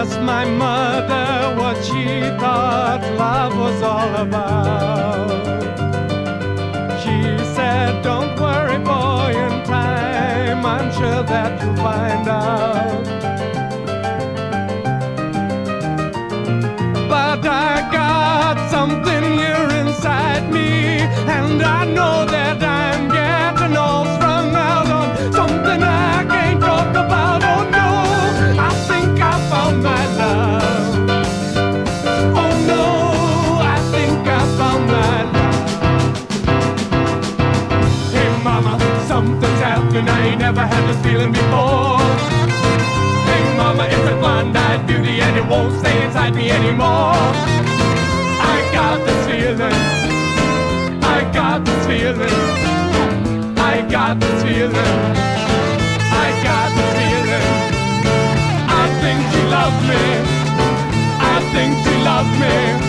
asked my mother what she thought love was all about. She said, Don't worry, boy, in time, I'm sure that you'll find out. But I got something here inside me, and I know. Something's. I ain't never had this feeling before. Hey mama, it's a blonde-eyed beauty and it won't stay inside me anymore. I got this feeling. I got this feeling. I got this feeling. I got this feeling. I think she loves me. I think she loves me.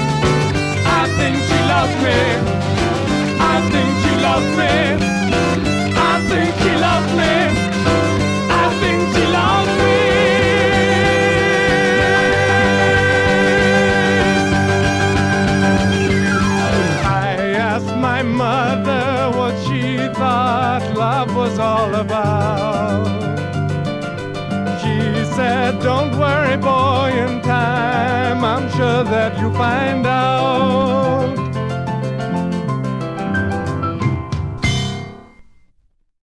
She thought love was all about. She said, Don't worry, boy, in time, I'm sure that you'll find